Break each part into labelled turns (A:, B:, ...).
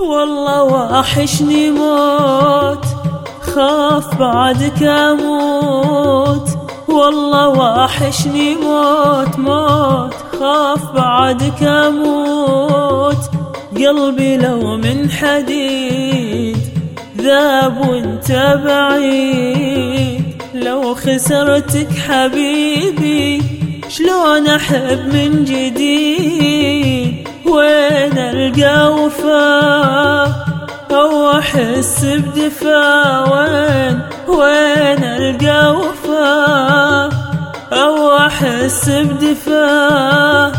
A: والله واحشني موت خاف بعدك أموت. والله واحشني موت موت خاف بعدك أموت. قلبي لو من حديد ذاب وانت بعيد. لو خسرتك حبيبي شلون أحب من جديد؟ وين ألقى وفا أو أحس بدفا وين وين القى وفا أو أحس بدفا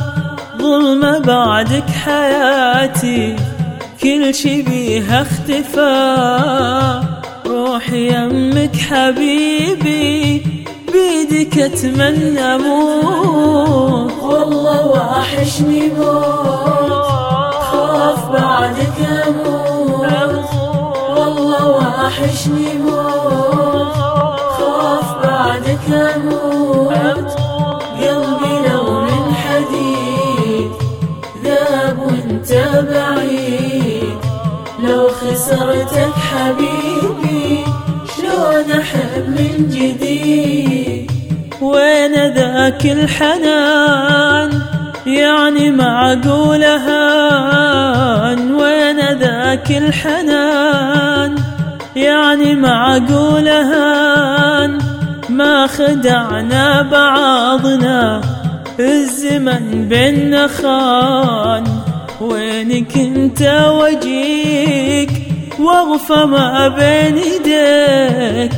A: ظلمة بعدك حياتي كل شي بيها اختفى روحي يمك حبيبي بيدك أتمنى موت. والله واحشني موت. بعدك أموت قلبي لو من حديد ذاب بعيد. لو خسرتك حبيبي شلون أحب من جديد؟ وين ذاك الحنان؟ يعني معقول هان وين ذاك الحنان؟ يعني معقول هان ما خدعنا بعضنا الزمن بينا خان. وينك انت وجيك واغفى ما بين ايديك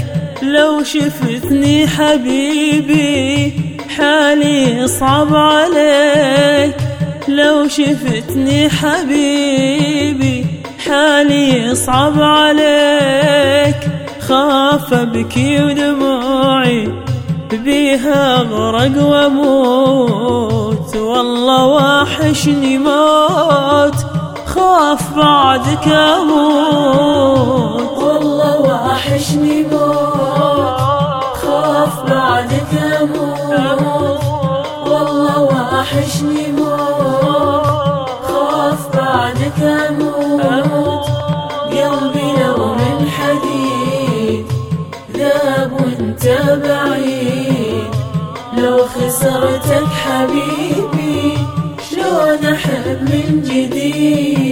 A: لو شفتني حبيبي حالي يصعب عليك. لو شفتني حبيبي حالي يصعب عليك. خاف ابكي ودموعي بيها اغرق وأموت. والله واحشني موت خاف بعدك أموت.
B: والله واحشني موت خاف بعدك أموت. والله واحشني موت خاف بعدك أموت. كنت بعيد لو خسرتك حبيبي شلون أحب من جديد؟